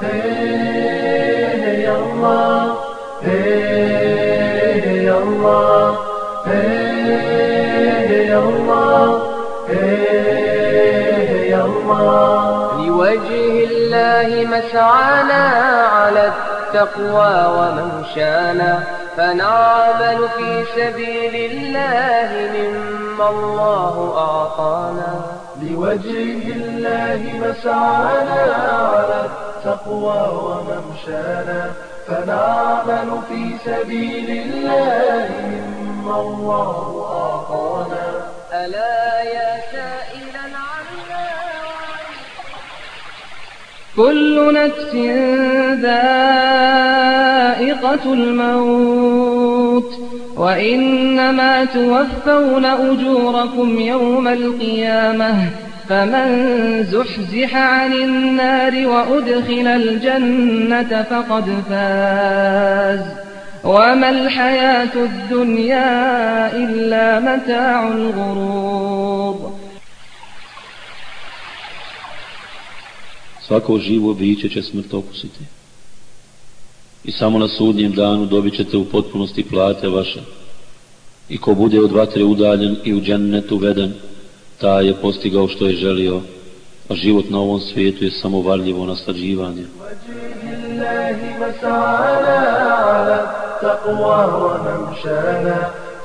Hey Allah, hey Allah. لوجه الله مسعانا على التقوى وممشانا فنعمل في سبيل الله مما الله أعطانا لوجه الله مسعانا على التقوى وممشانا فنعمل في سبيل الله مما الله أعطانا. ألا يا سائلا عنا كل نفس ذائقة الموت وإنما توفون أجوركم يوم القيامة. فمن زحزح عن النار وأدخل الجنة فقد فاز وما الحياة الدنيا إلا متاع الغرور Svako živo biće će smrt okusiti. I samo na sudnjem danu dobit ćete u potpunosti plate vaše. I ko bude od vatre udaljen i u džennet uveden, ta je postigao što je želio, a život na ovom svijetu je samo varljivo naslađivanje.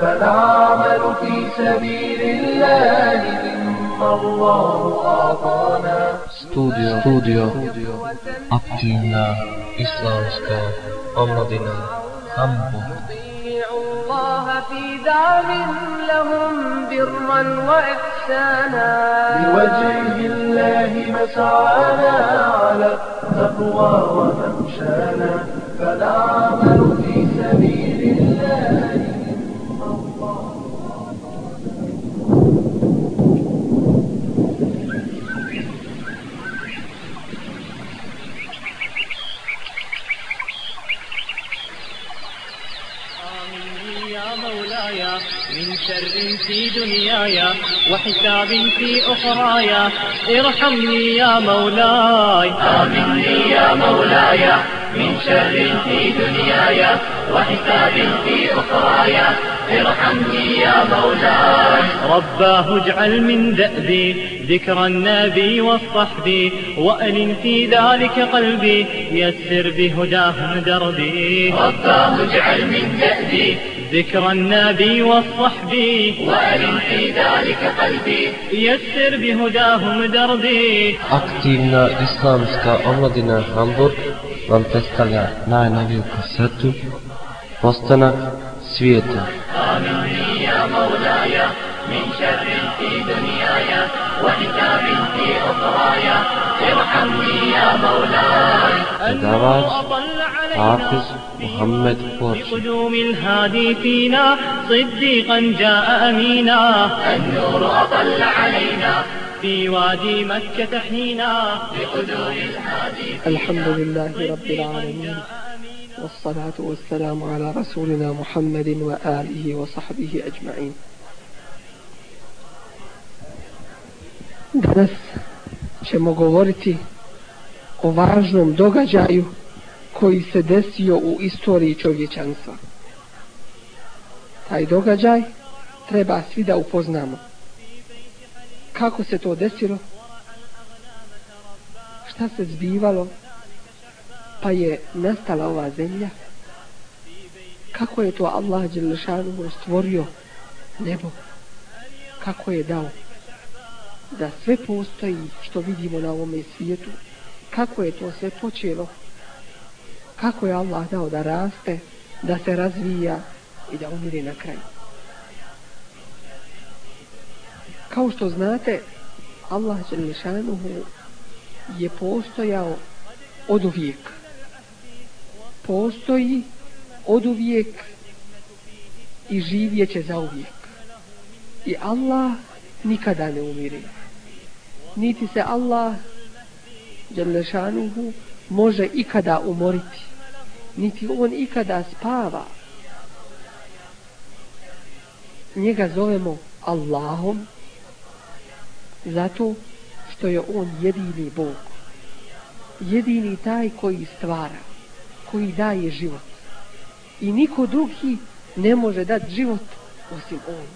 فنعمل في سبيل الله مما الله أعطانا Studio, studio, aktivna islamska omladina Hamburg. الله في دار لهم برا وإحسانا. لوجه الله مسعانا على التقوى وممشانا فنعمل في سبيل الله من شر في دنياي وحساب في أخرايا ارحمني يا مولاي. آمني يا مولاي من شر في دنياي وحساب في أخرايا ارحمني يا مولاي. رباه اجعل من دأبي ذكر النبي والصحب وألن في ذلك قلبي يسر بهداهم دربي. رباه اجعل من دأبي ذكر النبي والصحب. في ذلك قلبي. يسر بهداهم دربي. أكتبنا إسلامسكا أمدنا حمدر vam في najnoviju ارحمني يا مولاي. Predavač, Hafiz, Porši. بقدوم الهادي فينا صديقا جاء أمينا. النور أطل علينا. في وادي مكة حينا بقدوم الهادي الحمد لله رب العالمين والصلاة والسلام على رسولنا محمد وآله وصحبه أجمعين. Danas ćemo govoriti o važnom događaju koji se desio u istoriji čovječanstva. Taj događaj treba svi da upoznamo. Kako se to desilo? Šta se zbivalo? Pa je nastala ova zemlja? Kako je to Allah Đelešanu stvorio nebo? Kako je dao da sve postoji što vidimo na ovome svijetu? Kako je to sve počelo? Kako je Allah dao da raste, da se razvija i da umire na kraju? Kao što znate, Allah Đelešanuhu je postojao od uvijek. Postoji od uvijek i živjeće za uvijek. I Allah nikada ne umire. Niti se Allah Đelešanuhu može ikada umoriti. Niti on ikada spava. Njega zovemo Allahom zato što je on jedini Bog. jedini taj koji stvara, koji daje život. I niko drugi ne može dati život osim on.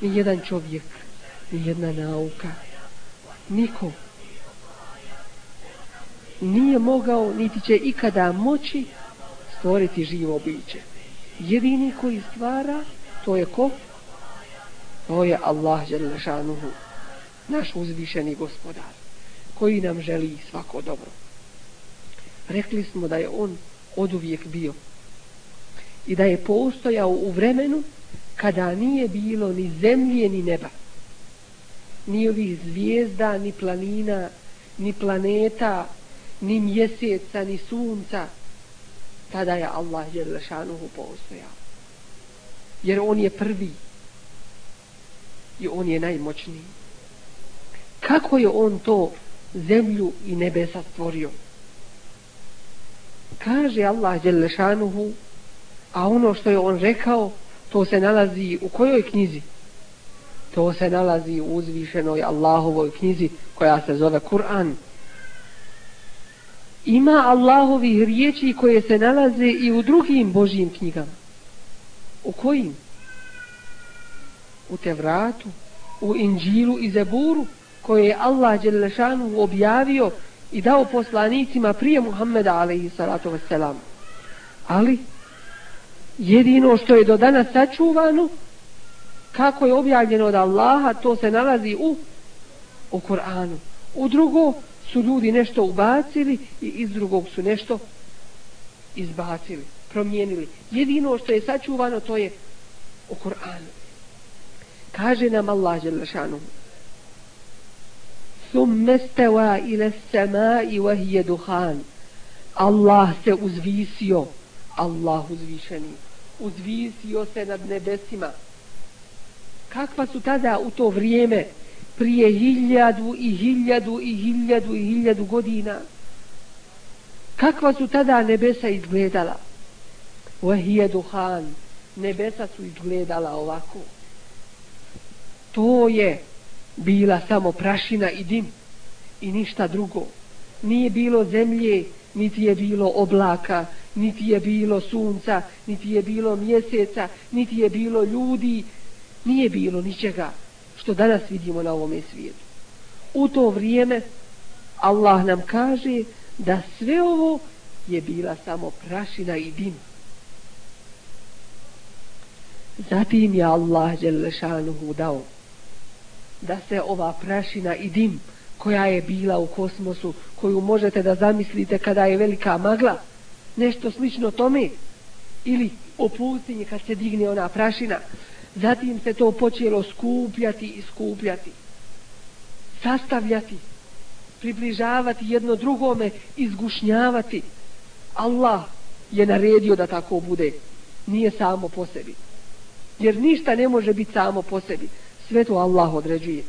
Ni jedan čovjek, ni jedna nauka, niko nije mogao, niti će ikada moći stvoriti živo biće. Jedini koji stvara, to je ko? To je Allah Đelešanuhu, naš uzvišeni gospodar, koji nam želi svako dobro. Rekli smo da je on od uvijek bio i da je postojao u vremenu kada nije bilo ni zemlje ni neba ni ovih zvijezda ni planina ni planeta ni mjeseca ni sunca tada je Allah Đelešanuhu postojao. Jer on je prvi i on je najmoćniji. Kako je on to zemlju i nebesa stvorio? Kaže Allah Đelešanuhu a ono što je on rekao to se nalazi u kojoj knjizi? To se nalazi u uzvišenoj Allahovoj knjizi koja se zove Kur'an ima Allahovih riječi koje se nalaze i u drugim Božjim knjigama u kojim u Tevratu u Inđilu i Zeburu koje je Allah Đelešanu objavio i dao poslanicima prije Muhammeda alaihi salatu wasalam. Ali jedino što je do danas sačuvano kako je objavljeno od Allaha to se nalazi u u Koranu. U drugo su ljudi nešto ubacili i iz drugog su nešto izbacili, promijenili. Jedino što je sačuvano to je u Koranu. Kaže nam Allah Želešanu Summestewa ile sema i vahije duhan Allah se uzvisio Allah uzvišeni uzvisio se nad nebesima kakva su tada u to vrijeme prije hiljadu i hiljadu i hiljadu i hiljadu godina. Kakva su tada nebesa izgledala? Vahije duhan nebesa su izgledala ovako. To je bila samo prašina i dim i ništa drugo. Nije bilo zemlje, niti je bilo oblaka, niti je bilo sunca, niti je bilo mjeseca, niti je bilo ljudi, nije bilo ničega što danas vidimo na ovome svijetu. U to vrijeme Allah nam kaže da sve ovo je bila samo prašina i dim. Zatim je Allah Đelešanuhu dao da se ova prašina i dim koja je bila u kosmosu, koju možete da zamislite kada je velika magla, nešto slično tome, ili o pustinji kad se digne ona prašina, zatim se to počelo skupljati i skupljati, sastavljati, približavati jedno drugome, izgušnjavati. Allah je naredio da tako bude, nije samo po sebi. Jer ništa ne može biti samo po sebi sve to Allah određuje.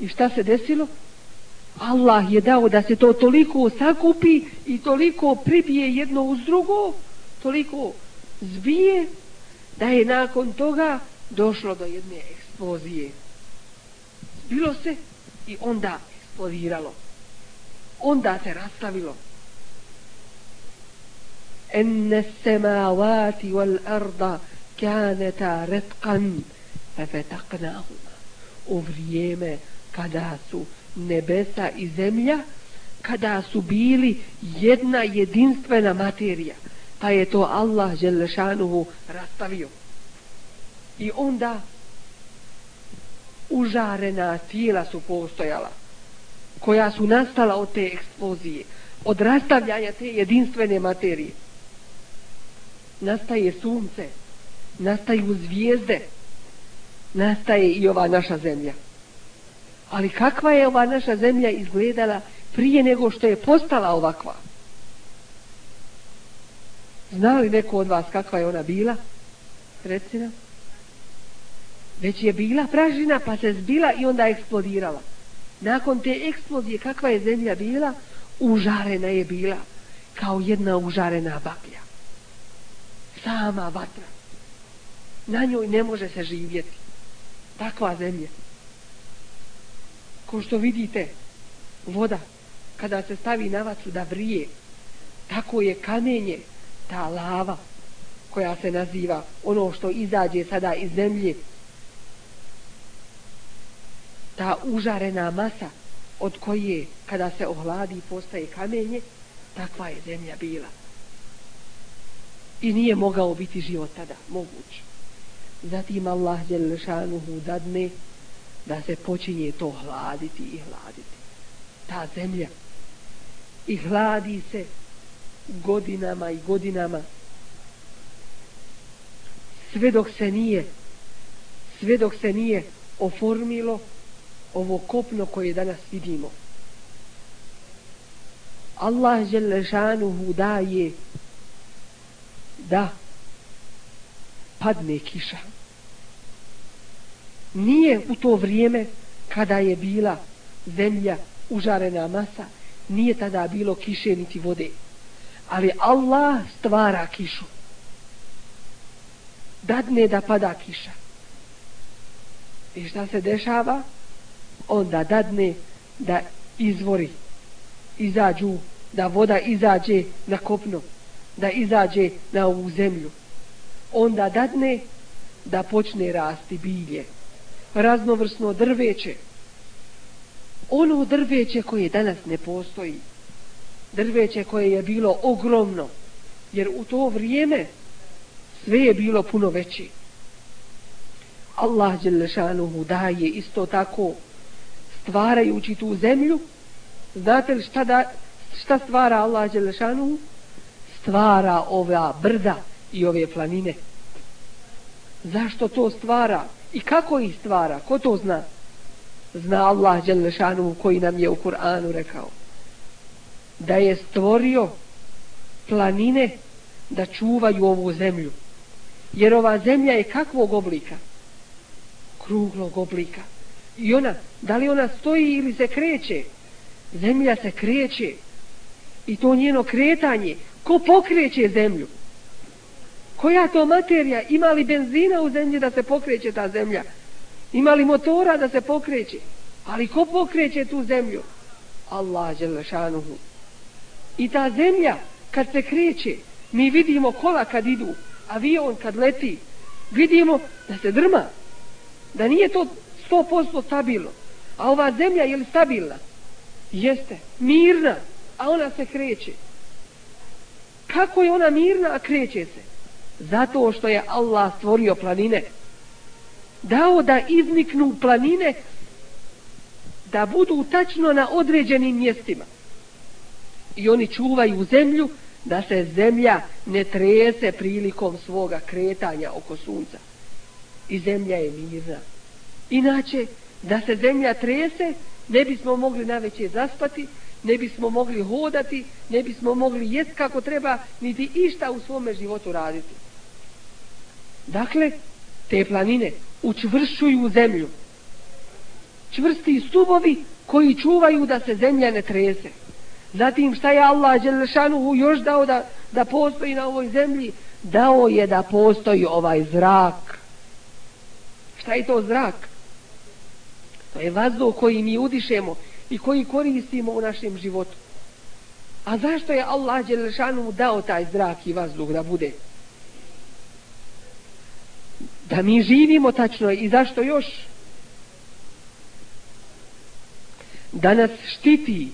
I šta se desilo? Allah je dao da se to toliko sakupi i toliko pribije jedno uz drugo, toliko zbije, da je nakon toga došlo do jedne eksplozije. Bilo se i onda eksplodiralo. Onda se rastavilo. Enne semavati wal arda kaneta retkan fefetaknahuma u vrijeme kada su nebesa i zemlja kada su bili jedna jedinstvena materija pa je to Allah Želešanuhu rastavio i onda užarena tijela su postojala koja su nastala od te eksplozije od rastavljanja te jedinstvene materije nastaje sunce nastaju zvijezde nastaje i ova naša zemlja. Ali kakva je ova naša zemlja izgledala prije nego što je postala ovakva? Zna li neko od vas kakva je ona bila? Reci nam. Već je bila pražina pa se zbila i onda eksplodirala. Nakon te eksplozije kakva je zemlja bila? Užarena je bila kao jedna užarena baklja. Sama vatra. Na njoj ne može se živjeti takva zemlja. Ko što vidite, voda, kada se stavi na vatru da vrije, tako je kamenje, ta lava, koja se naziva ono što izađe sada iz zemlje, ta užarena masa od koje kada se ohladi postaje kamenje, takva je zemlja bila. I nije mogao biti život tada, moguć. Zatim Allah Đelešanuhu dadne da se počinje to hladiti i hladiti. Ta zemlja. I hladi se godinama i godinama sve dok se nije sve dok se nije oformilo ovo kopno koje danas vidimo. Allah Želešanuhu daje da padne kiša. Nije u to vrijeme kada je bila zemlja užarena masa, nije tada bilo kiše niti vode. Ali Allah stvara kišu. Dadne da pada kiša. I šta se dešava? Onda dadne da izvori izađu, da voda izađe na kopno, da izađe na ovu zemlju. Onda dadne da počne rasti bilje, raznovrsno drveće. Ono drveće koje danas ne postoji, drveće koje je bilo ogromno, jer u to vrijeme sve je bilo puno veći. Allah Đelešanuhu daje isto tako stvarajući tu zemlju. Znate li šta, da, šta stvara Allah Đelešanu? Stvara ova brda i ove planine. Zašto to stvara? I kako ih stvara? Ko to zna? Zna Allah Đelešanu koji nam je u Kur'anu rekao. Da je stvorio planine da čuvaju ovu zemlju. Jer ova zemlja je kakvog oblika? Kruglog oblika. I ona, da li ona stoji ili se kreće? Zemlja se kreće. I to njeno kretanje. Ko pokreće zemlju? Koja to materija? Ima li benzina u zemlji da se pokreće ta zemlja? Ima li motora da se pokreće? Ali ko pokreće tu zemlju? Allah Đelešanuhu. I ta zemlja, kad se kreće, mi vidimo kola kad idu, avion kad leti, vidimo da se drma, da nije to 100% stabilno. A ova zemlja je li stabilna? Jeste, mirna, a ona se kreće. Kako je ona mirna, a kreće se? Zato što je Allah stvorio planine. Dao da izniknu planine da budu tačno na određenim mjestima. I oni čuvaju zemlju da se zemlja ne trese prilikom svoga kretanja oko sunca. I zemlja je mirna. Inače, da se zemlja trese, ne bismo mogli na veće zaspati, ne bismo mogli hodati, ne bismo mogli jest kako treba, niti išta u svome životu raditi. Dakle, te planine učvršuju zemlju. Čvrsti stubovi koji čuvaju da se zemlja ne trese. Zatim šta je Allah Đelešanuhu još dao da, da postoji na ovoj zemlji? Dao je da postoji ovaj zrak. Šta je to zrak? To je vazduh koji mi udišemo i koji koristimo u našem životu. A zašto je Allah Đelešanu dao taj zrak i vazduh da bude? Da mi živimo tačno i zašto još? Da nas štiti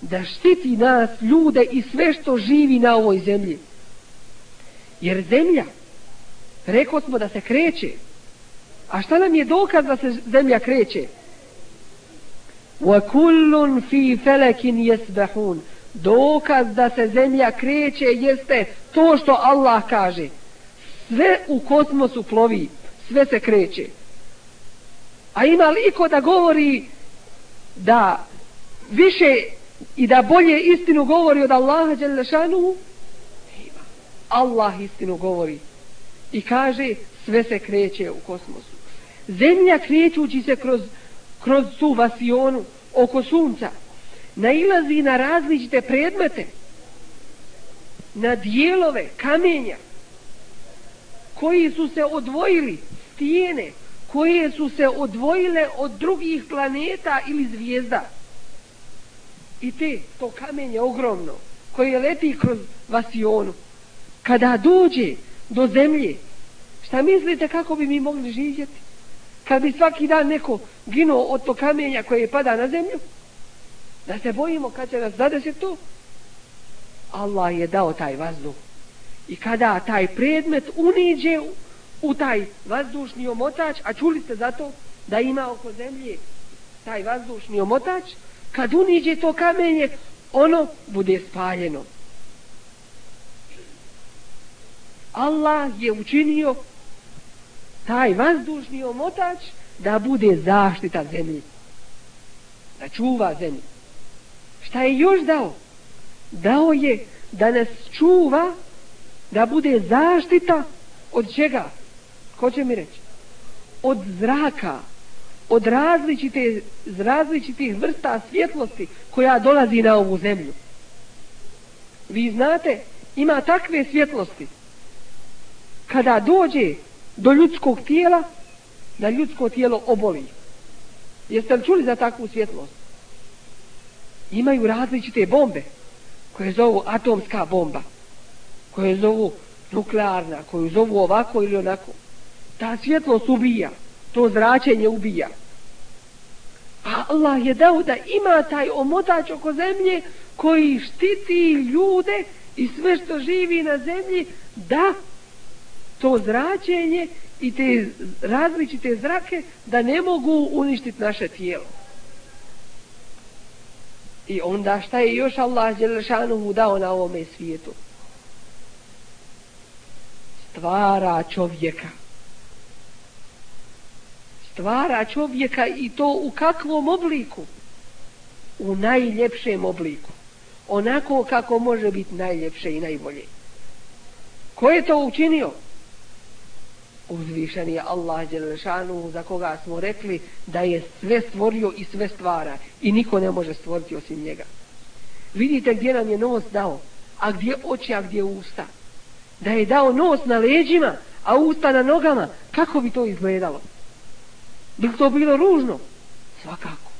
da štiti nas, ljude i sve što živi na ovoj zemlji. Jer zemlja, rekao smo da se kreće, a šta nam je dokaz da se zemlja kreće? وَكُلٌّ فِي فَلَكٍ يَسْبَحُونَ Dokaz da se zemlja kreće jeste to što Allah kaže. Sve u kosmosu plovi, sve se kreće. A ima liko da govori da više i da bolje istinu govori od Allaha Đelešanu Allah istinu govori i kaže sve se kreće u kosmosu zemlja krećući se kroz, kroz tu vasionu oko sunca nailazi na različite predmete na dijelove kamenja koji su se odvojili stijene koje su se odvojile od drugih planeta ili zvijezda i te, to kamenje ogromno, koje leti kroz vasionu, kada dođe do zemlje, šta mislite kako bi mi mogli živjeti? Kad bi svaki dan neko ginuo od to kamenja koje pada na zemlju, da se bojimo kad će nas zadesi to, Allah je dao taj vazduh. I kada taj predmet uniđe u, u taj vazdušni omotač, a čuli ste zato da ima oko zemlje taj vazdušni omotač, kad uniđe to kamenje, ono bude spaljeno. Allah je učinio taj vazdušni omotač da bude zaštita zemlji. Da čuva zemlju. Šta je još dao? Dao je da nas čuva da bude zaštita od čega? Ko će mi reći? Od zraka, od različite, različitih vrsta svjetlosti koja dolazi na ovu zemlju. Vi znate, ima takve svjetlosti kada dođe do ljudskog tijela da ljudsko tijelo oboli. Jeste li čuli za takvu svjetlost? Imaju različite bombe koje zovu atomska bomba, koje zovu nuklearna, koju zovu ovako ili onako. Ta svjetlost ubija, to zračenje ubija. A Allah je dao da ima taj omotač oko zemlje koji štiti ljude i sve što živi na zemlji da to zračenje i te različite zrake da ne mogu uništiti naše tijelo. I onda šta je još Allah Đelešanuhu dao na ovome svijetu? Stvara čovjeka. Stvara čovjeka i to u kakvom obliku? U najljepšem obliku. Onako kako može biti najljepše i najbolje. Ko je to učinio? Uzvišen je Allah Đelešanu za koga smo rekli da je sve stvorio i sve stvara i niko ne može stvoriti osim njega. Vidite gdje nam je nos dao, a gdje oči, a gdje usta. Da je dao nos na leđima, a usta na nogama, kako bi to izgledalo? Bi to bilo ružno? Svakako.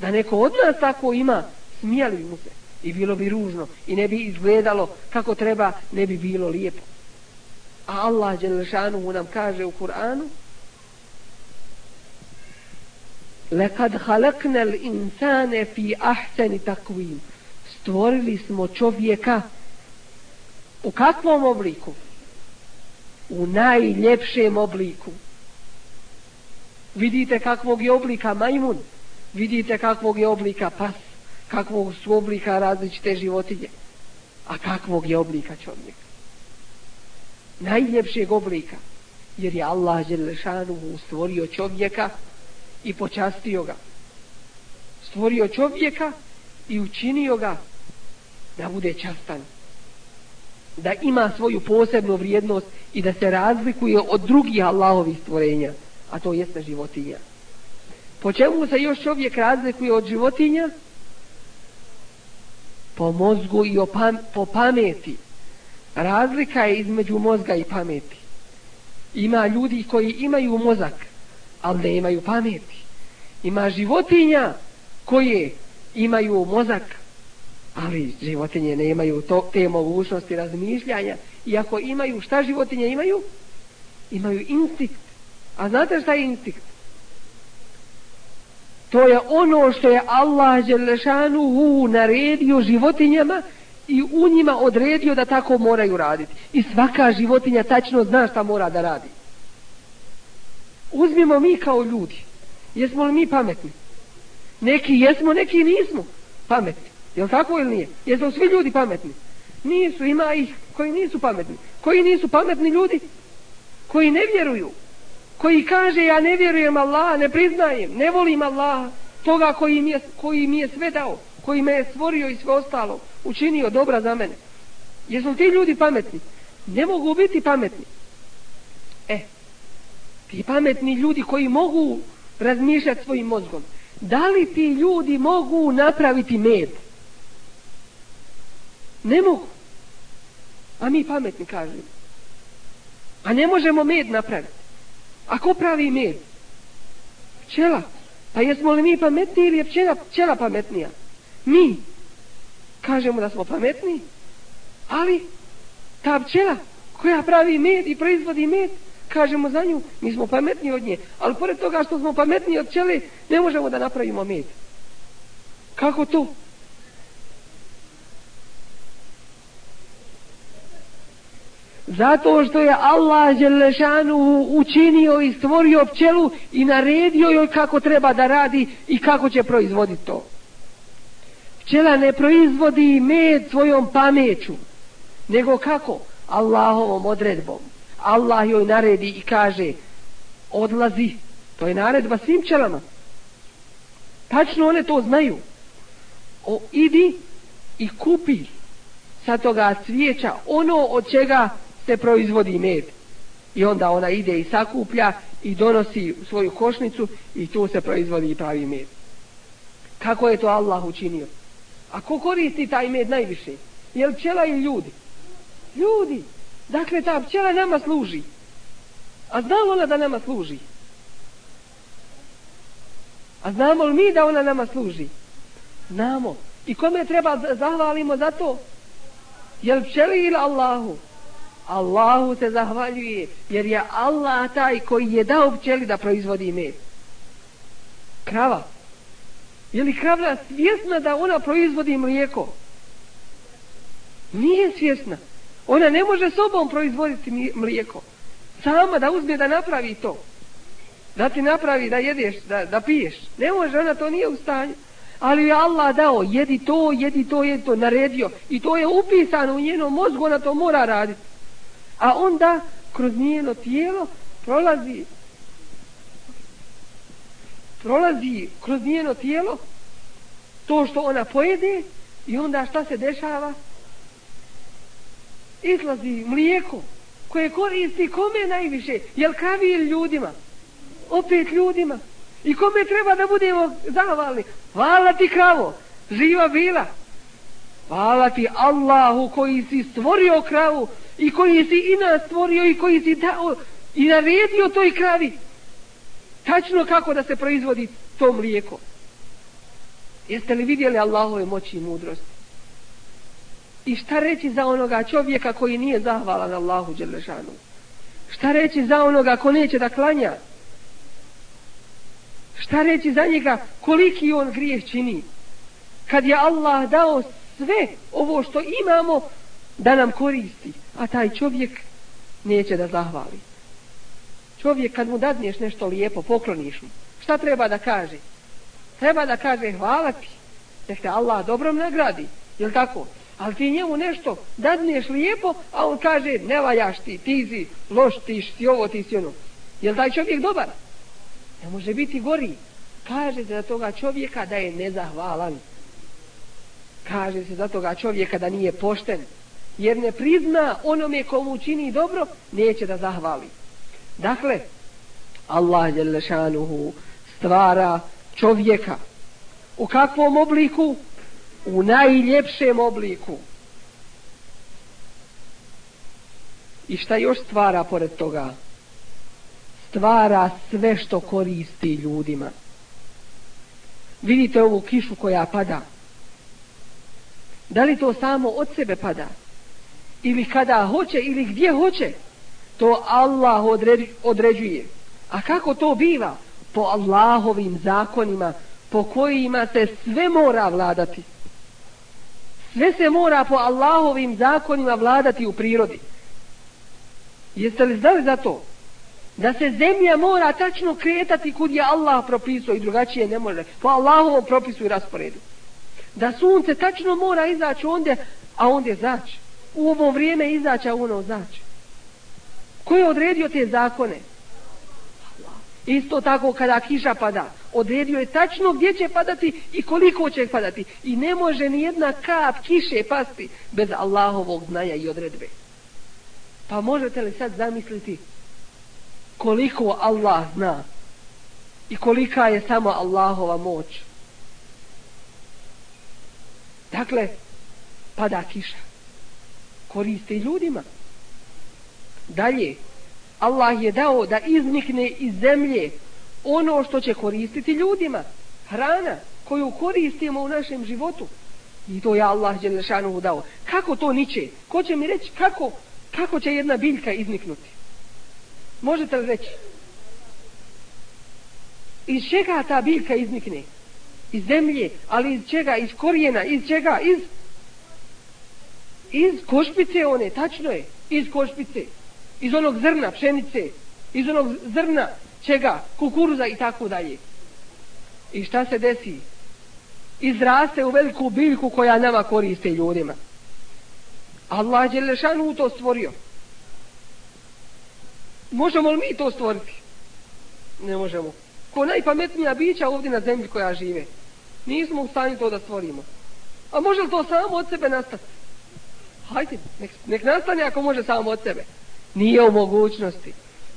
Da neko od nas tako ima, smijali mu se i bilo bi ružno i ne bi izgledalo kako treba, ne bi bilo lijepo. A Allah Đelešanuhu nam kaže u Kur'anu Lekad halakna insane fi ahseni takvim. Stvorili smo čovjeka U kakvom obliku? U najljepšem obliku. Vidite kakvog je oblika majmun Vidite kakvog je oblika pas Kakvog su oblika različite životinje A kakvog je oblika čovjeka? Najljepšeg oblika jer je Allah Đelešanuhu stvorio čovjeka i počastio ga. Stvorio čovjeka i učinio ga da bude častan da ima svoju posebnu vrijednost i da se razlikuje od drugih Allahovih stvorenja a to jeste životinja. Po čemu se još čovjek razlikuje od životinja? Po mozgu i po pameti razlika je između mozga i pameti. Ima ljudi koji imaju mozak, ali ne imaju pameti. Ima životinja koje imaju mozak, ali životinje ne imaju to, te mogućnosti razmišljanja. Iako imaju, šta životinje imaju? Imaju instinkt. A znate šta je instinkt? To je ono što je Allah Đelešanuhu naredio životinjama i u njima odredio da tako moraju raditi. I svaka životinja tačno zna šta mora da radi. Uzmimo mi kao ljudi. Jesmo li mi pametni? Neki jesmo, neki nismo pametni. Je li tako ili nije? Jesmo svi ljudi pametni? Nisu, ima ih koji nisu pametni. Koji nisu pametni ljudi? Koji ne vjeruju. Koji kaže ja ne vjerujem Allah, ne priznajem, ne volim Allah, toga koji mi je, koji mi je sve dao, koji me je stvorio i sve ostalo učinio dobra za mene. Jesu ti ljudi pametni? Ne mogu biti pametni. E, ti pametni ljudi koji mogu razmišljati svojim mozgom, da li ti ljudi mogu napraviti med? Ne mogu. A mi pametni kažemo. A ne možemo med napraviti. A ko pravi med? Pčela. Pa jesmo li mi pametni ili je pčela, pčela pametnija? Mi kažemo da smo pametni, ali ta pčela koja pravi med i proizvodi med, kažemo za nju, mi smo pametni od nje, ali pored toga što smo pametni od pčele, ne možemo da napravimo med. Kako to? Zato što je Allah Đelešanu učinio i stvorio pčelu i naredio joj kako treba da radi i kako će proizvoditi to. Pčela ne proizvodi med svojom pameću, nego kako? Allahovom odredbom. Allah joj naredi i kaže odlazi. To je naredba svim pčelama. Tačno one to znaju. O, idi i kupi sa toga cvijeća ono od čega se proizvodi med. I onda ona ide i sakuplja i donosi svoju košnicu i tu se proizvodi i pravi med. Kako je to Allah učinio? A ko koristi taj med najviše? Je li pčela ili ljudi? Ljudi. Dakle, ta pčela nama služi. A znamo ona da nama služi? A znamo li mi da ona nama služi? Znamo. I kome treba zahvalimo za to? Je li pčeli ili Allahu? Allahu se zahvaljuje, jer je Allah taj koji je dao pčeli da proizvodi med. Krava. Je li kravlja svjesna da ona proizvodi mlijeko? Nije svjesna. Ona ne može sobom proizvoditi mlijeko. Sama da uzme da napravi to. Da ti napravi da jedeš, da, da piješ. Ne može, ona to nije u stanju. Ali je Allah dao, jedi to, jedi to, jedi to, naredio. I to je upisano u njenom mozgu, ona to mora raditi. A onda, kroz njeno tijelo, prolazi prolazi kroz njeno tijelo to što ona pojede i onda šta se dešava? izlazi mlijeko koje koristi kome najviše? Jel kravi ili ljudima? Opet ljudima. I kome treba da budemo zahvalni? Hvala ti kravo, živa bila. Hvala ti Allahu koji si stvorio kravu i koji si i nas stvorio i koji si dao i naredio toj kravi. Tačno kako da se proizvodi to mlijeko. Jeste li vidjeli Allahove moći i mudrosti? I šta reći za onoga čovjeka koji nije zahvalan Allahu Đelešanu? Šta reći za onoga ko neće da klanja? Šta reći za njega koliki on grijeh čini? Kad je Allah dao sve ovo što imamo da nam koristi, a taj čovjek neće da zahvali. Čovjek kad mu dadneš nešto lijepo, pokloniš mu, šta treba da kaže? Treba da kaže hvala ti, da te Allah dobrom nagradi, jel tako? ali ti njemu nešto dadneš lijepo, a on kaže, ne valjaš ti, ti si loš, ti si ovo, ti si ono. Jel taj čovjek dobar? Ne može biti gori. Kaže se za toga čovjeka da je nezahvalan. Kaže se za toga čovjeka da nije pošten. Jer ne prizna onome komu čini dobro, neće da zahvali. Dakle, Allah Đelešanuhu stvara čovjeka. U kakvom obliku? u najljepšem obliku. I šta još stvara pored toga? Stvara sve što koristi ljudima. Vidite ovu kišu koja pada. Da li to samo od sebe pada? Ili kada hoće, ili gdje hoće? To Allah određuje. A kako to biva? Po Allahovim zakonima, po kojima se sve mora vladati sve se mora po Allahovim zakonima vladati u prirodi. Jeste li znali za to? Da se zemlja mora tačno kretati kud je Allah propisao i drugačije ne može. Po Allahovom propisu i rasporedu. Da sunce tačno mora izaći onde, a onde zaći. U ovo vrijeme izaći, a ono zaći. Ko je odredio te zakone? Isto tako kada kiša pada, odredio je tačno gdje će padati i koliko će padati. I ne može ni jedna kap kiše pasti bez Allahovog znanja i odredbe. Pa možete li sad zamisliti koliko Allah zna i kolika je samo Allahova moć? Dakle, pada kiša. Koriste ljudima. Dalje, Allah je dao da iznikne iz zemlje ono što će koristiti ljudima. Hrana koju koristimo u našem životu. I to je Allah Đelešanu dao. Kako to niče? Ko će mi reći kako, kako će jedna biljka izniknuti? Možete li reći? Iz čega ta biljka iznikne? Iz zemlje, ali iz čega? Iz korijena, iz čega? Iz iz košpice one, tačno je, iz košpice, iz onog zrna, pšenice, iz onog zrna, čega, kukuruza i tako dalje. I šta se desi? Izraste u veliku biljku koja nama koriste ljudima. Allah je lešanu to stvorio. Možemo li mi to stvoriti? Ne možemo. Ko najpametnija bića ovdje na zemlji koja žive. Nismo u stanju to da stvorimo. A može li to samo od sebe nastati? Hajde, nek, nek nastane ako može samo od sebe. Nije u mogućnosti.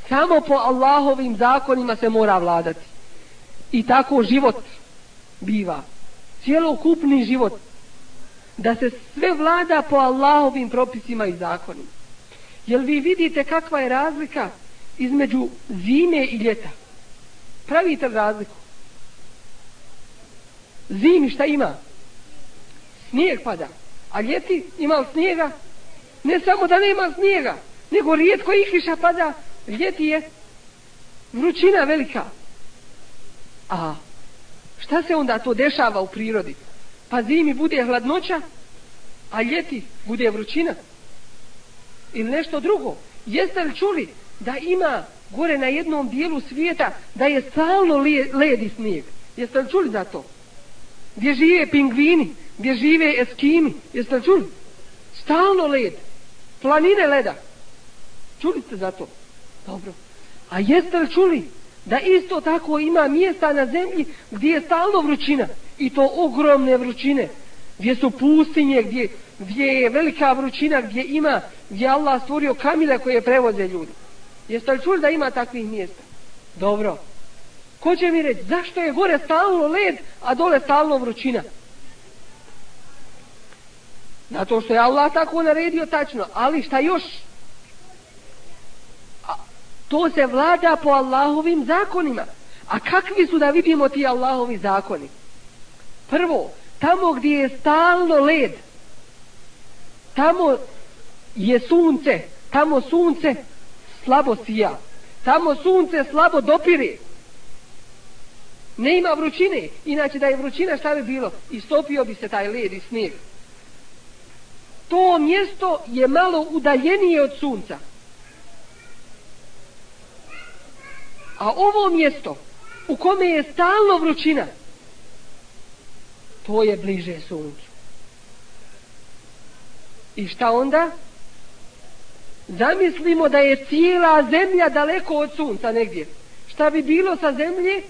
Samo po Allahovim zakonima se mora vladati. I tako život biva. Cijelokupni život. Da se sve vlada po Allahovim propisima i zakonima. Jel vi vidite kakva je razlika između zime i ljeta? Pravite razliku? Zimi šta ima? Snijeg pada. A ljeti ima li snijega? Ne samo da nema snijega, nego rijetko i kiša pada. Ljeti je vrućina velika. A šta se onda to dešava u prirodi? Pa zimi bude hladnoća, a ljeti bude vrućina. Ili nešto drugo. Jeste li čuli da ima gore na jednom dijelu svijeta da je stalno led i snijeg? Jeste li čuli za to? Gdje žive pingvini, gdje žive eskimi. Jeste li čuli? Stalno led. Planine leda. Čuli ste za to? Dobro. A jeste li čuli da isto tako ima mjesta na zemlji gdje je stalno vrućina? I to ogromne vrućine. Gdje su pustinje, gdje, gdje je velika vrućina, gdje ima, gdje Allah stvorio kamile koje prevoze ljudi. Jeste li čuli da ima takvih mjesta? Dobro. Ko će mi reći, zašto je gore stalno led, a dole stalno vrućina? Zato što je Allah tako naredio tačno. Ali šta još? To se vlada po Allahovim zakonima. A kakvi su da vidimo ti Allahovi zakoni? Prvo, tamo gdje je stalno led, tamo je sunce, tamo sunce slabo sija, tamo sunce slabo dopire. Ne ima vrućine, inače da je vrućina šta bi bilo? Istopio bi se taj led i snijeg to mjesto je malo udaljenije od sunca. A ovo mjesto u kome je stalno vrućina, to je bliže suncu. I šta onda? Zamislimo da je cijela zemlja daleko od sunca negdje. Šta bi bilo sa zemlje?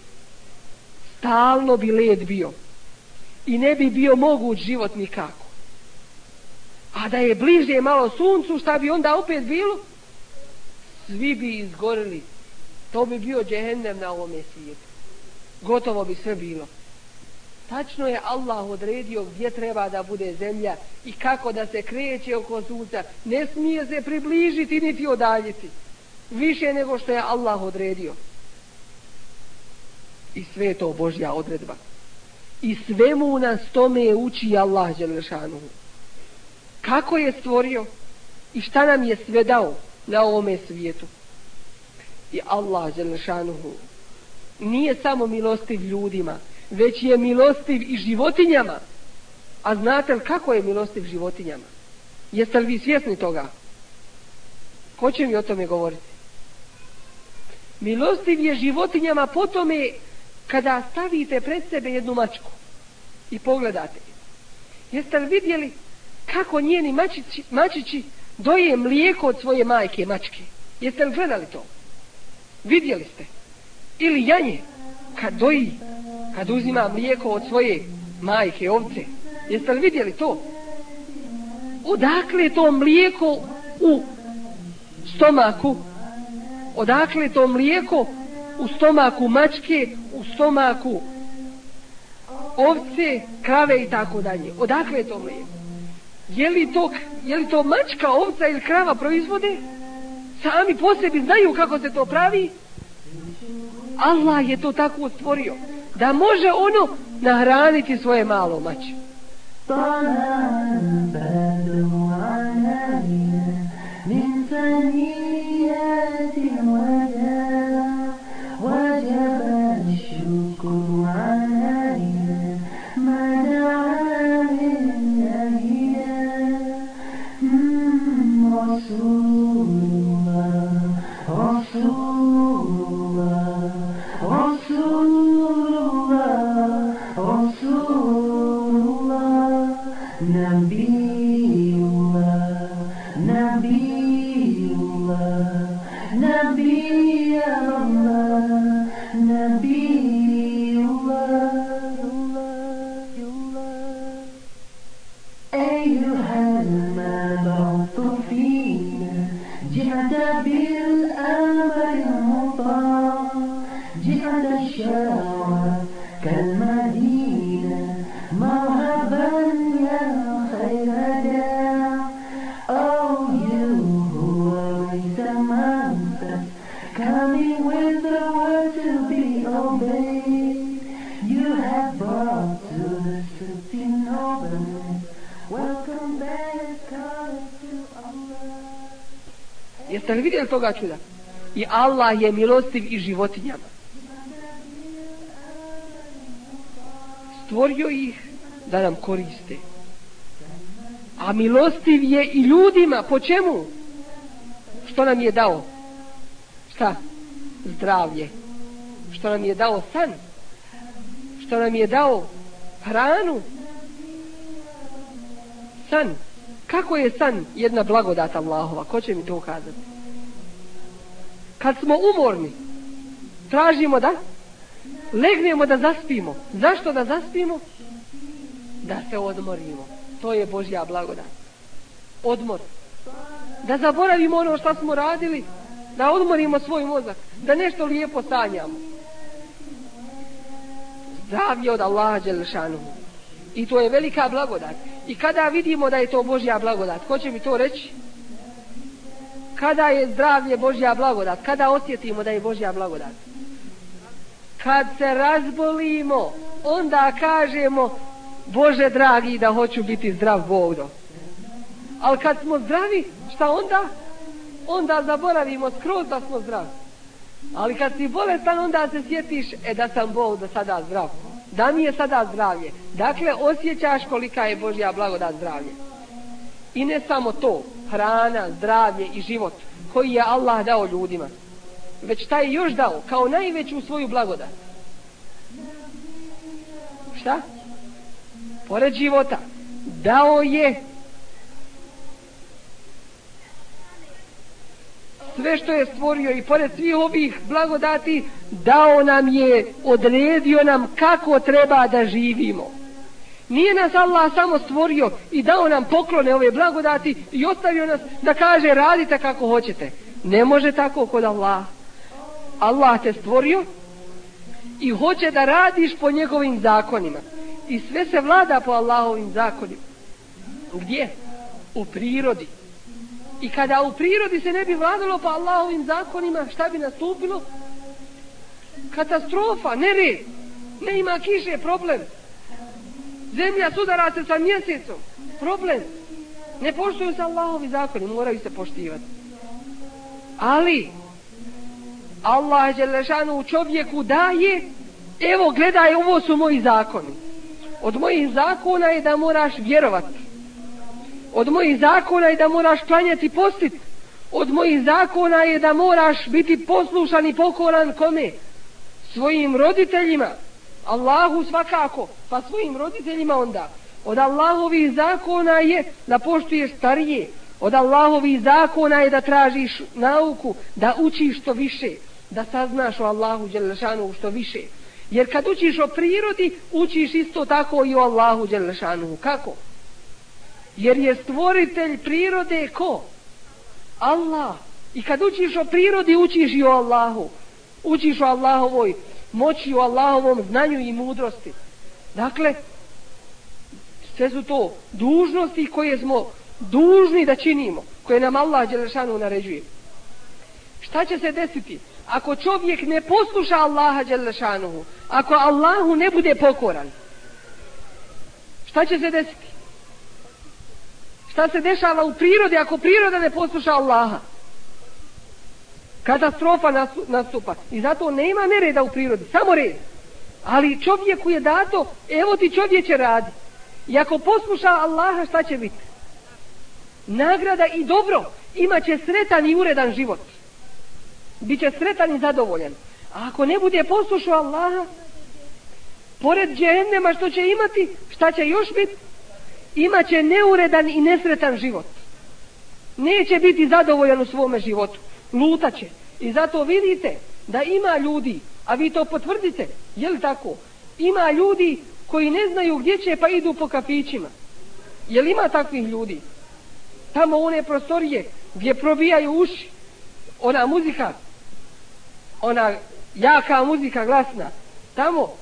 Stalno bi led bio. I ne bi bio moguć život nikako. A da je bliže malo suncu, šta bi onda opet bilo? Svi bi izgorili. To bi bio džehendem na ovome svijetu. Gotovo bi sve bilo. Tačno je Allah odredio gdje treba da bude zemlja i kako da se kreće oko sunca. Ne smije se približiti niti odaljiti. Više nego što je Allah odredio. I sve to Božja odredba. I svemu nas tome uči Allah Đelešanuhu kako je stvorio i šta nam je sve dao na ovome svijetu. I Allah Đelešanuhu nije samo milostiv ljudima, već je milostiv i životinjama. A znate li kako je milostiv životinjama? Jeste li vi svjesni toga? Ko će mi o tome govoriti? Milostiv je životinjama po tome kada stavite pred sebe jednu mačku i pogledate. Jeste li vidjeli kako njeni mačići, mačići doje mlijeko od svoje majke mačke. Jeste li gledali to? Vidjeli ste? Ili janje, kad doji, kad uzima mlijeko od svoje majke, ovce. Jeste li vidjeli to? Odakle je to mlijeko u stomaku? Odakle je to mlijeko u stomaku mačke, u stomaku ovce, krave i tako dalje? Odakle je to mlijeko? je li to, je li to mačka, ovca ili krava proizvode? Sami po sebi znaju kako se to pravi? Allah je to tako stvorio. Da može ono nahraniti svoje malo mače. Toga čuda. I Allah je milostiv i životinjama. Stvorio ih da nam koriste. A milostiv je i ljudima. Po čemu? Što nam je dao? Šta? Zdravlje. Što nam je dao san? Što nam je dao hranu? San. Kako je san jedna blagodat Allahova? Ko će mi to ukazati? Kad smo umorni, tražimo da legnemo da zaspimo. Zašto da zaspimo? Da se odmorimo. To je Božja blagodat. Odmor. Da zaboravimo ono što smo radili, da odmorimo svoj mozak, da nešto lijepo sanjamo. Zdravlje od Allaha Đelešanu. I to je velika blagodat. I kada vidimo da je to Božja blagodat, ko će mi to reći? Kada je zdravlje Božja blagodat, kada osjetimo da je Božja blagodat. Kad se razbolimo, onda kažemo, Bože dragi, da hoću biti zdrav Bogdo. Ali kad smo zdravi, šta onda? Onda zaboravimo skroz da smo zdravi. Ali kad si bolestan, onda se sjetiš, e da sam Bog do sada zdrav. Da mi je sada zdravlje. Dakle, osjećaš kolika je Božja blagodat zdravlje. I ne samo to, hrana, zdravlje i život koji je Allah dao ljudima. Već taj još dao kao najveću svoju blagodat. Šta? Pored života. Dao je sve što je stvorio i pored svih ovih blagodati dao nam je, odredio nam kako treba da živimo. Nije nas Allah samo stvorio i dao nam poklone ove blagodati i ostavio nas da kaže radite kako hoćete. Ne može tako kod Allah. Allah te stvorio i hoće da radiš po njegovim zakonima. I sve se vlada po Allahovim zakonima. Gdje? U prirodi. I kada u prirodi se ne bi vladalo po Allahovim zakonima, šta bi nastupilo? Katastrofa, nered. Ne ima kiše, problem zemlja sudara se sa mjesecom. Problem. Ne poštuju se Allahovi zakoni moraju se poštivati. Ali Allah Đelešanu u čovjeku daje evo gledaj ovo su moji zakoni. Od mojih zakona je da moraš vjerovati. Od mojih zakona je da moraš klanjati postit. Od mojih zakona je da moraš biti poslušan i pokoran kome? Svojim roditeljima. Allahu svakako, pa svojim roditeljima onda. Od Allahovih zakona je da poštuješ starije. Od Allahovih zakona je da tražiš nauku, da učiš što više, da saznaš o Allahu Đelešanu što više. Jer kad učiš o prirodi, učiš isto tako i o Allahu Đelešanu. Kako? Jer je stvoritelj prirode ko? Allah. I kad učiš o prirodi, učiš i o Allahu. Učiš o Allahovoj moći u Allahovom znanju i mudrosti. Dakle, sve su to dužnosti koje smo dužni da činimo, koje nam Allah Đelešanu naređuje. Šta će se desiti? Ako čovjek ne posluša Allaha Đelešanu, ako Allahu ne bude pokoran, šta će se desiti? šta se dešava u prirodi ako priroda ne posluša Allaha. Katastrofa nastupa. I zato nema nereda u prirodi, samo red. Ali čovjeku je dato, evo ti čovječe radi. I ako posluša Allaha, šta će biti? Nagrada i dobro, imaće sretan i uredan život. Biće sretan i zadovoljan. A ako ne bude poslušao Allaha, pored džehennema što će imati, šta će još biti? Imaće neuredan i nesretan život. Neće biti zadovoljan u svome životu. Lutaće. I zato vidite da ima ljudi, a vi to potvrdite, je li tako? Ima ljudi koji ne znaju gdje će pa idu po kafićima. Je li ima takvih ljudi? Tamo one prostorije gdje probijaju uši, ona muzika, ona jaka muzika glasna, tamo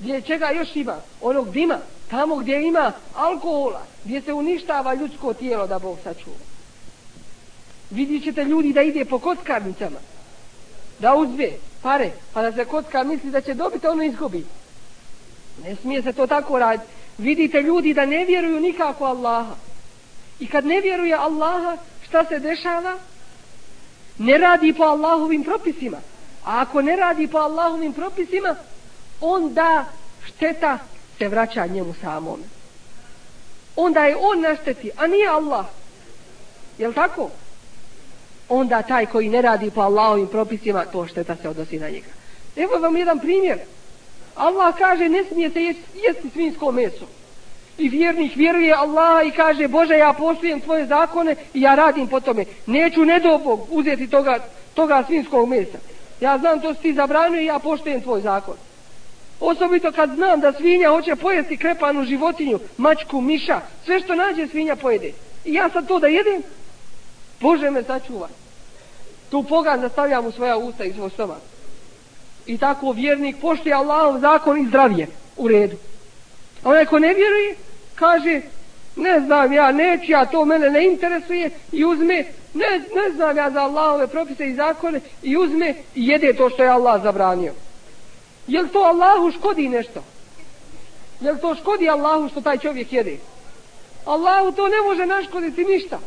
gdje čega još ima, onog dima, tamo gdje ima alkohola, gdje se uništava ljudsko tijelo da Bog sačuva. Vidjet ćete ljudi da ide po kockarnicama, da uzve pare, pa da se kockar misli da će dobiti, ono izgubi. Ne smije se to tako raditi. Vidite ljudi da ne vjeruju nikako Allaha. I kad ne vjeruje Allaha, šta se dešava? Ne radi po Allahovim propisima. A ako ne radi po Allahovim propisima, onda šteta se vraća njemu samome. Onda je on našteti, a nije Allah. Jel tako? Onda taj koji ne radi po Allahovim propisima, to šteta se odnosi na njega. Evo vam jedan primjer. Allah kaže ne smije se jesti, jesti svinsko meso. I vjernik vjeruje Allah i kaže Bože ja poštujem tvoje zakone i ja radim po tome. Neću nedobog uzeti toga, toga svinskog mesa. Ja znam to si ti zabranio i ja poštujem tvoj zakon. Osobito kad znam da svinja hoće pojesti krepanu životinju, mačku, miša, sve što nađe svinja pojede. I ja sad to da jedem, Bože me sačuva. Tu pogan zastavljam u svoja usta i svoj stomak. I tako vjernik poštuje Allahov zakon i zdravije u redu. A onaj ko ne vjeruje, kaže, ne znam ja, neću ja, to mene ne interesuje i uzme, ne, ne znam ja za Allahove propise i zakone i uzme i jede to što je Allah zabranio. Jel to Allahu škodi nešto? Jel to škodi Allahu što taj čovjek jede? Allahu to ne može naškoditi ništa.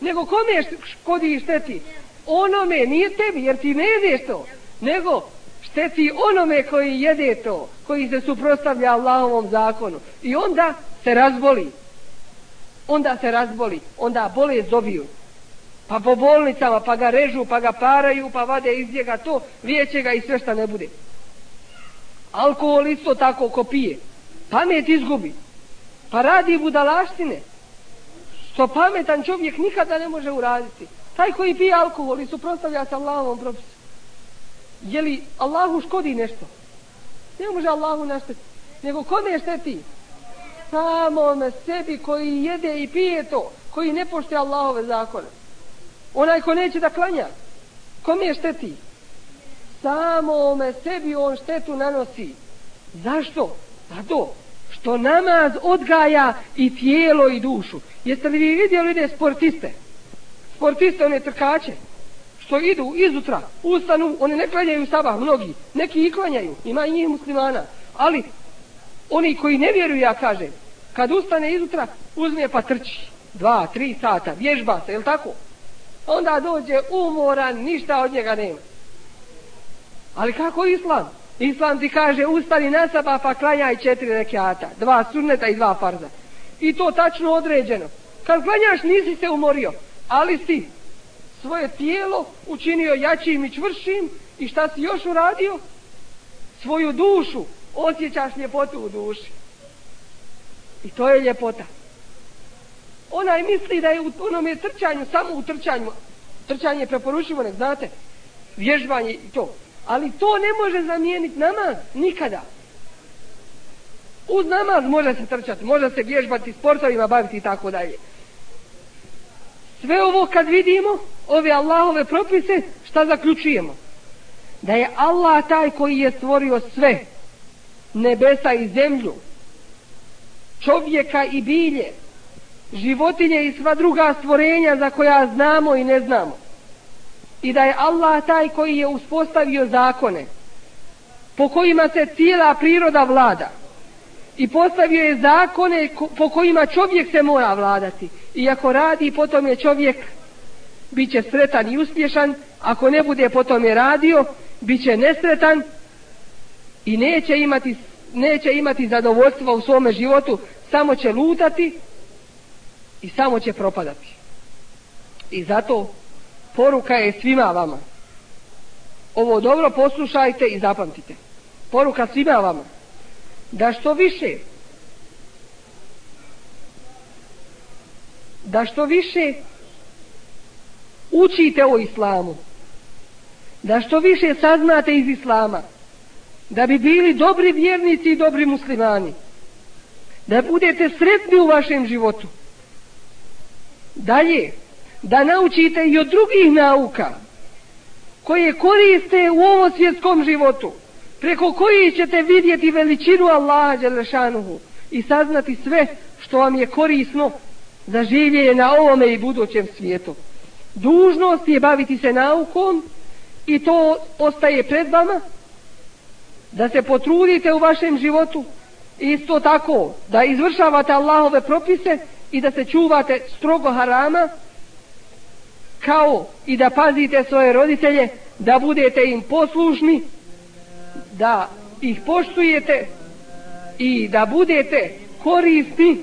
Nego kome škodi i šteti? Onome, nije tebi, jer ti ne jedeš to. Nego šteti onome koji jede to, koji se suprostavlja Allahovom zakonu. I onda se razboli. Onda se razboli. Onda bole zobiju. Pa po bolnicama, pa ga režu, pa ga paraju, pa vade iz njega to, vijeće ga i sve šta ne bude. Alkohol isto tako ko pije. Pamet izgubi. Pa radi budalaštine. Što pametan čovjek nikada ne može uraditi. Taj koji pije alkohol i suprostavlja se Allahovom propisu je li Allahu škodi nešto? Ne može Allahu našteti. Nego kome je šteti? Samo na sebi koji jede i pije to. Koji ne pošte Allahove zakone. Onaj ko neće da klanja. Kome je šteti? Samo me sebi on štetu nanosi. Zašto? Zato što namaz odgaja i tijelo i dušu. Jeste li vi vidjeli ide sportiste? Sportiste, one trkače što idu izutra, ustanu, oni ne klanjaju sabah, mnogi, neki i klanjaju, ima i njih muslimana, ali oni koji ne vjeruju, ja kažem, kad ustane izutra, uzme pa trči, dva, tri sata, vježba se, je tako? Onda dođe umoran, ništa od njega nema. Ali kako islam? Islam ti kaže, ustani na saba pa klanjaj četiri rekiata, dva sunneta i dva farza. I to tačno određeno. Kad klanjaš nisi se umorio, ali si svoje tijelo učinio jačim i čvršim i šta si još uradio? Svoju dušu, osjećaš ljepotu u duši. I to je ljepota. Onaj misli da je u onome trčanju, samo u trčanju, trčanje preporučivo, ne znate, vježbanje i to. Ali to ne može zamijeniti namaz, nikada. Uz namaz može se trčati, može se vježbati, sportovima baviti i tako dalje. Sve ovo kad vidimo, ove Allahove propise, šta zaključujemo? Da je Allah taj koji je stvorio sve, nebesa i zemlju, čovjeka i bilje, životinje i sva druga stvorenja za koja znamo i ne znamo. I da je Allah taj koji je uspostavio zakone, po kojima se cijela priroda vlada. I postavio je zakone po kojima čovjek se mora vladati I ako radi, potom je čovjek bit će sretan i uspješan, ako ne bude potom je radio, bit će nesretan i neće imati, neće imati zadovoljstva u svome životu, samo će lutati i samo će propadati. I zato poruka je svima vama. Ovo dobro poslušajte i zapamtite. Poruka svima vama. Da što više da što više učite o islamu, da što više saznate iz islama, da bi bili dobri vjernici i dobri muslimani, da budete sretni u vašem životu. Dalje, da naučite i od drugih nauka koje koriste u ovom svjetskom životu, preko koji ćete vidjeti veličinu Allaha Đelešanuhu i saznati sve što vam je korisno za življenje na ovome i budućem svijetu. Dužnost je baviti se naukom i to ostaje pred vama da se potrudite u vašem životu isto tako da izvršavate Allahove propise i da se čuvate strogo harama kao i da pazite svoje roditelje da budete im poslušni da ih poštujete i da budete korisni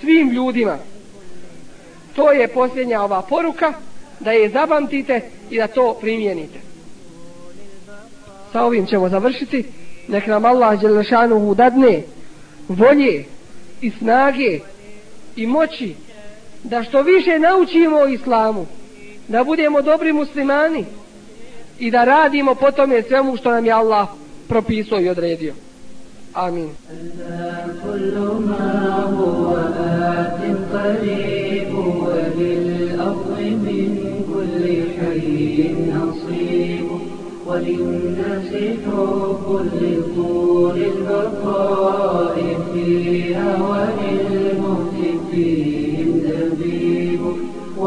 svim ljudima. To je posljednja ova poruka da je zabamtite i da to primijenite. Sa ovim ćemo završiti. Nek nam Allah Đelešanuhu dadne volje i snage i moći da što više naučimo o islamu da budemo dobri muslimani i da radimo po tome svemu što nam je Allah propisao i odredio Amin كل ما هو آت قريب وللأرض من كل حي نصيب وللناس حب لطول البقاء فيها وللموت فيهم دبيب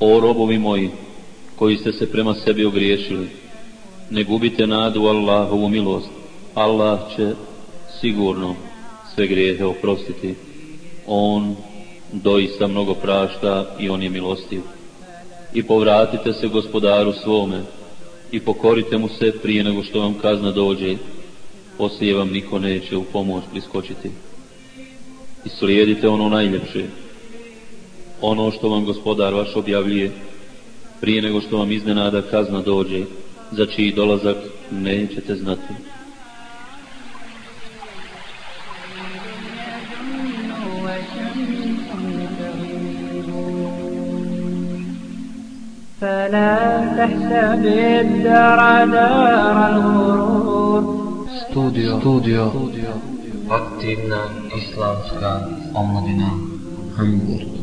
o robovi moji, koji ste se prema sebi ogriješili, ne gubite nadu Allahovu milost. Allah će sigurno sve grijehe oprostiti. On doista mnogo prašta i on je milostiv. I povratite se gospodaru svome i pokorite mu se prije nego što vam kazna dođe, poslije vam niko neće u pomoć priskočiti. I slijedite ono najljepše, ono što vam gospodar vaš objavljuje, prije nego što vam iznenada kazna dođe, za čiji dolazak nećete znati. فلا تحسب الدار دار الغرور ستوديو ستوديو aktivna islamska omladina Hamburg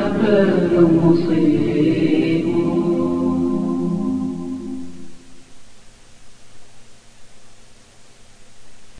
المصير